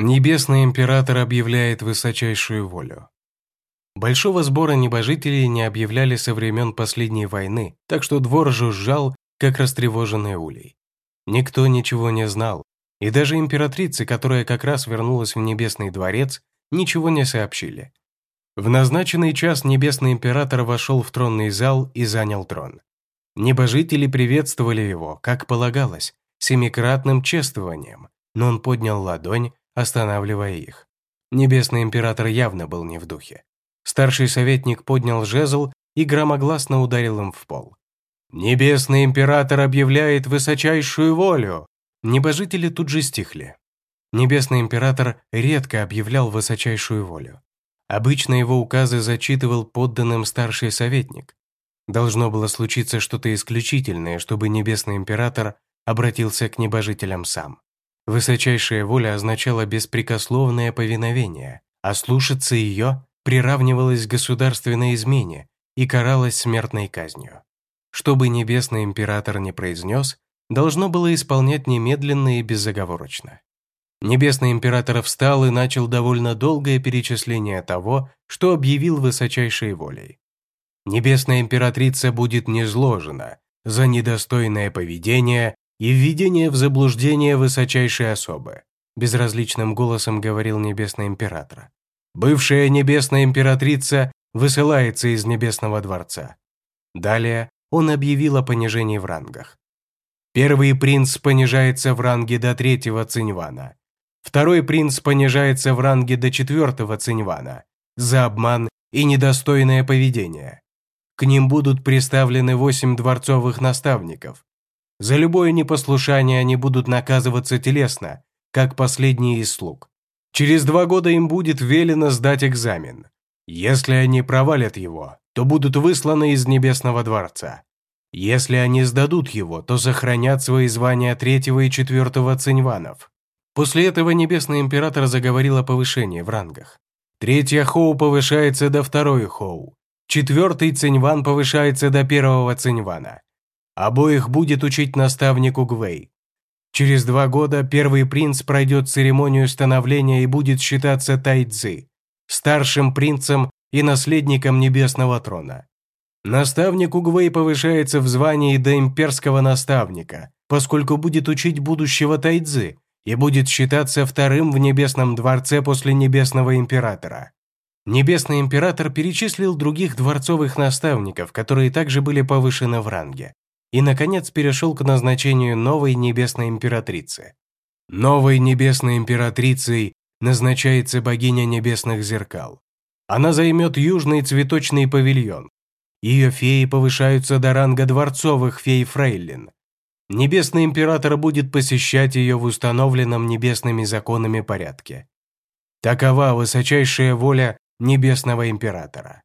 Небесный император объявляет высочайшую волю. Большого сбора небожителей не объявляли со времен последней войны, так что двор жужжал, как растревоженный улей. Никто ничего не знал, и даже императрице, которая как раз вернулась в Небесный дворец, ничего не сообщили. В назначенный час Небесный император вошел в тронный зал и занял трон. Небожители приветствовали его, как полагалось, семикратным чествованием, но он поднял ладонь, останавливая их. Небесный император явно был не в духе. Старший советник поднял жезл и громогласно ударил им в пол. «Небесный император объявляет высочайшую волю!» Небожители тут же стихли. Небесный император редко объявлял высочайшую волю. Обычно его указы зачитывал подданным старший советник. Должно было случиться что-то исключительное, чтобы небесный император обратился к небожителям сам. Высочайшая воля означала беспрекословное повиновение, а слушаться ее приравнивалось к государственной измене и каралось смертной казнью. Что бы небесный император не произнес, должно было исполнять немедленно и безоговорочно. Небесный император встал и начал довольно долгое перечисление того, что объявил высочайшей волей. Небесная императрица будет низложена за недостойное поведение и введение в заблуждение высочайшей особы», безразличным голосом говорил Небесный Император. «Бывшая Небесная Императрица высылается из Небесного Дворца». Далее он объявил о понижении в рангах. Первый принц понижается в ранге до третьего циньвана. Второй принц понижается в ранге до четвертого циньвана за обман и недостойное поведение. К ним будут представлены восемь дворцовых наставников, за любое непослушание они будут наказываться телесно, как последние из слуг. Через два года им будет велено сдать экзамен. Если они провалят его, то будут высланы из Небесного дворца. Если они сдадут его, то сохранят свои звания третьего и четвертого циньванов. После этого Небесный Император заговорил о повышении в рангах. Третья Хоу повышается до второй Хоу. Четвертый Циньван повышается до первого Циньвана. Обоих будет учить наставник Угвей. Через два года первый принц пройдет церемонию становления и будет считаться Тайцзи, старшим принцем и наследником небесного трона. Наставник Угвей повышается в звании до имперского наставника, поскольку будет учить будущего Тайцзи и будет считаться вторым в небесном дворце после небесного императора. Небесный император перечислил других дворцовых наставников, которые также были повышены в ранге и, наконец, перешел к назначению новой небесной императрицы. Новой небесной императрицей назначается богиня небесных зеркал. Она займет южный цветочный павильон. Ее феи повышаются до ранга дворцовых фей Фрейлин. Небесный император будет посещать ее в установленном небесными законами порядке. Такова высочайшая воля небесного императора.